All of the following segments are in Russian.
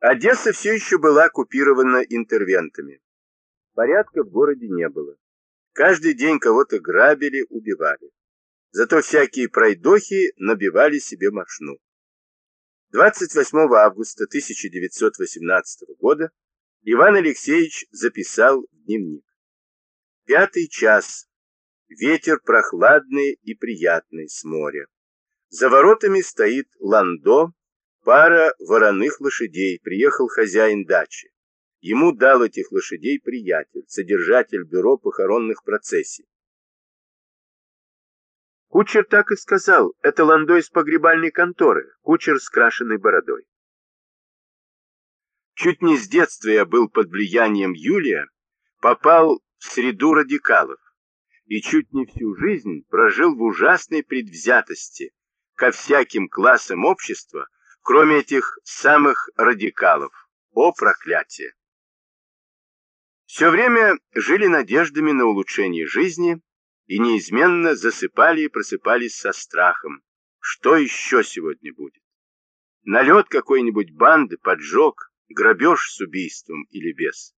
Одесса все еще была оккупирована интервентами. Порядка в городе не было. Каждый день кого-то грабили, убивали. Зато всякие пройдохи набивали себе мошну. 28 августа 1918 года Иван Алексеевич записал в дневник. Пятый час. Ветер прохладный и приятный с моря. За воротами стоит ландо, пара вороных лошадей, приехал хозяин дачи. Ему дал этих лошадей приятель, содержатель бюро похоронных процессий. Кучер так и сказал, это ландо из погребальной конторы, кучер с крашенной бородой. Чуть не с детства я был под влиянием Юлия, попал в среду радикалов и чуть не всю жизнь прожил в ужасной предвзятости ко всяким классам общества, кроме этих самых радикалов. О, проклятие! Все время жили надеждами на улучшение жизни и неизменно засыпали и просыпались со страхом. Что еще сегодня будет? Налет какой-нибудь банды, поджог, грабеж с убийством или без.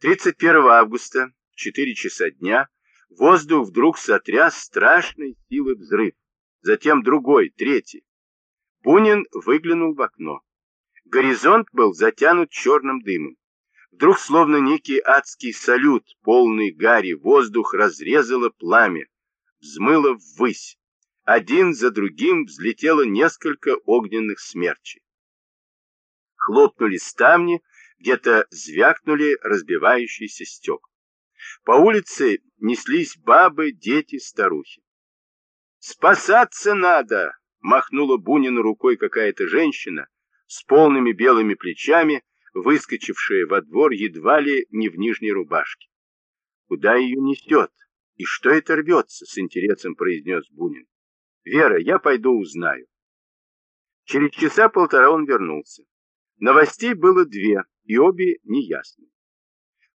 31 августа, 4 часа дня, воздух вдруг сотряс страшной силы взрыв. Затем другой, третий. Бунин выглянул в окно. Горизонт был затянут черным дымом. Вдруг, словно некий адский салют, полный гари, воздух разрезало пламя, взмыло ввысь. Один за другим взлетело несколько огненных смерчей. Хлопнули ставни, где-то звякнули разбивающиеся стекла. По улице неслись бабы, дети, старухи. «Спасаться надо!» — махнула Бунину рукой какая-то женщина с полными белыми плечами, выскочившая во двор едва ли не в нижней рубашке. «Куда ее несет? И что это рвется?» — с интересом произнес Бунин. «Вера, я пойду узнаю». Через часа полтора он вернулся. Новостей было две, и обе неясны.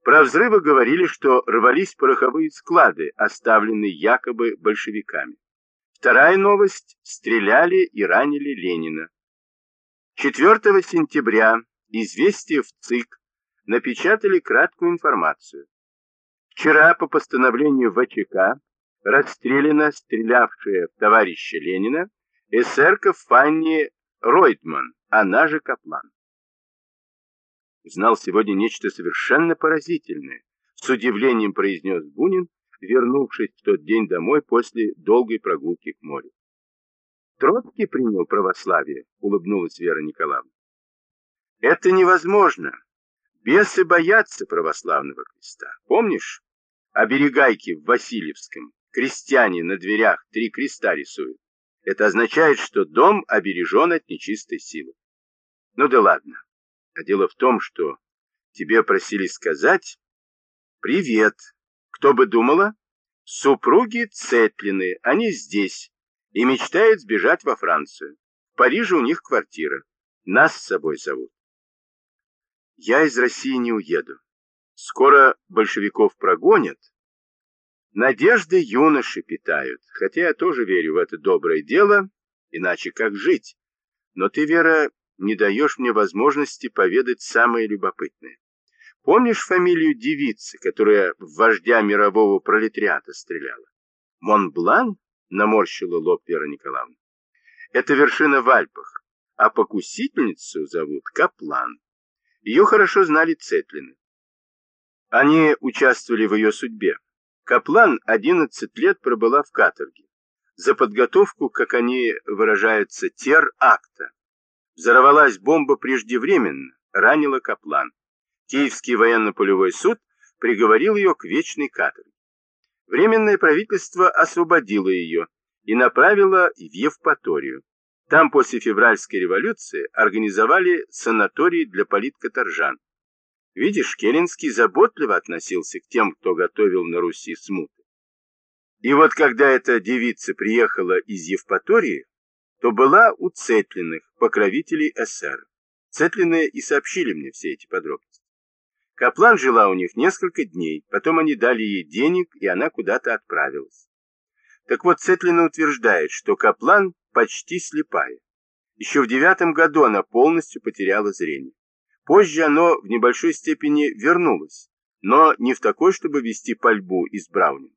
Про взрывы говорили, что рвались пороховые склады, оставленные якобы большевиками. Вторая новость – стреляли и ранили Ленина. 4 сентября Известия в ЦИК напечатали краткую информацию. Вчера по постановлению ВЧК расстреляна стрелявшая в товарища Ленина эсерка Фанни Ройтман, она же Каплан. Знал сегодня нечто совершенно поразительное, с удивлением произнес Бунин, вернувшись в тот день домой после долгой прогулки к морю. Троцкий принял православие, улыбнулась Вера Николаевна. Это невозможно. Бесы боятся православного креста. Помнишь? Оберегайки в Васильевском. Крестьяне на дверях три креста рисуют. Это означает, что дом обережен от нечистой силы. Ну да ладно. А дело в том, что тебе просили сказать «Привет». Кто бы думала? Супруги Цетлины, они здесь и мечтают сбежать во Францию. В Париже у них квартира. Нас с собой зовут. Я из России не уеду. Скоро большевиков прогонят. Надежды юноши питают, хотя я тоже верю в это доброе дело, иначе как жить? Но ты, Вера, не даешь мне возможности поведать самое любопытное. Помнишь фамилию девицы, которая в вождя мирового пролетариата стреляла? Монблан? Наморщила лоб Вера Николаевна. Это вершина в Альпах, а покусительницу зовут Каплан. Ее хорошо знали Цетлины. Они участвовали в ее судьбе. Каплан 11 лет пробыла в каторге. За подготовку, как они выражаются, тер-акта. Взорвалась бомба преждевременно, ранила Каплан. Киевский военно-полевой суд приговорил ее к вечной каторге. Временное правительство освободило ее и направило в Евпаторию. Там после февральской революции организовали санаторий для политкоторжан. Видишь, Керенский заботливо относился к тем, кто готовил на Руси смуты. И вот когда эта девица приехала из Евпатории, то была у Цетлиных, покровителей СССР. Цетлины и сообщили мне все эти подробности. Каплан жила у них несколько дней, потом они дали ей денег, и она куда-то отправилась. Так вот, Цетлина утверждает, что Каплан почти слепая. Еще в девятом году она полностью потеряла зрение. Позже оно в небольшой степени вернулось, но не в такой, чтобы вести пальбу из Браунинга.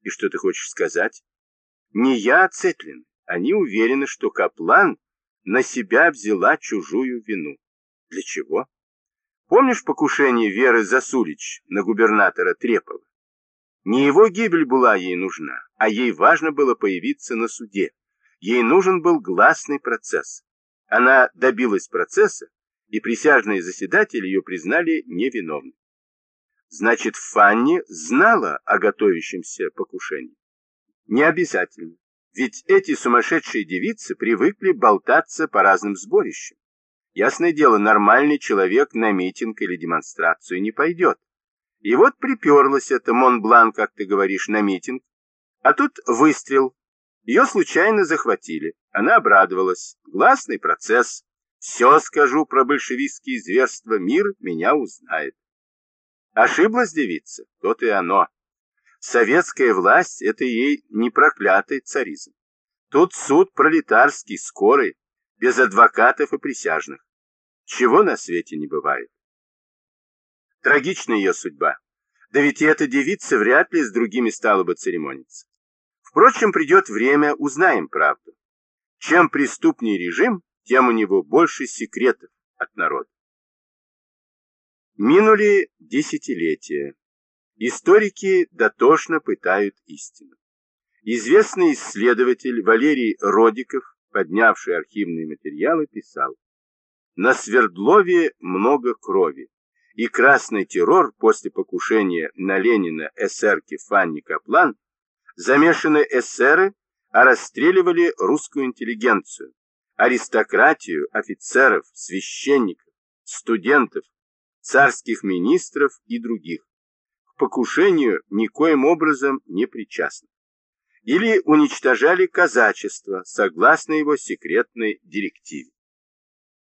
И что ты хочешь сказать? Не я, а Цетлин. Они уверены, что Каплан на себя взяла чужую вину. Для чего? Помнишь покушение Веры Засулич на губернатора Трепова? Не его гибель была ей нужна, а ей важно было появиться на суде. Ей нужен был гласный процесс. Она добилась процесса, и присяжные заседатели ее признали невиновной. Значит, Фанни знала о готовящемся покушении. Не обязательно, ведь эти сумасшедшие девицы привыкли болтаться по разным сборищам. Ясное дело, нормальный человек на митинг или демонстрацию не пойдет. И вот приперлась эта Монблан, как ты говоришь, на митинг. А тут выстрел. Ее случайно захватили. Она обрадовалась. Гласный процесс. Все скажу про большевистские зверства, мир меня узнает. Ошиблась девица, то-то и оно. Советская власть — это ей не проклятый царизм. Тут суд пролетарский, скорый, без адвокатов и присяжных. Чего на свете не бывает. Трагична ее судьба. Да ведь и эта девица вряд ли с другими стала бы церемониться. Впрочем, придет время, узнаем правду. Чем преступнее режим, тем у него больше секретов от народа. Минули десятилетия. Историки дотошно пытают истину. Известный исследователь Валерий Родиков, поднявший архивные материалы, писал, «На Свердлове много крови, и красный террор после покушения на Ленина эсерки Фанни Каплан замешаны эсеры, а расстреливали русскую интеллигенцию, аристократию, офицеров, священников, студентов, царских министров и других. К покушению никоим образом не причастны. Или уничтожали казачество согласно его секретной директиве.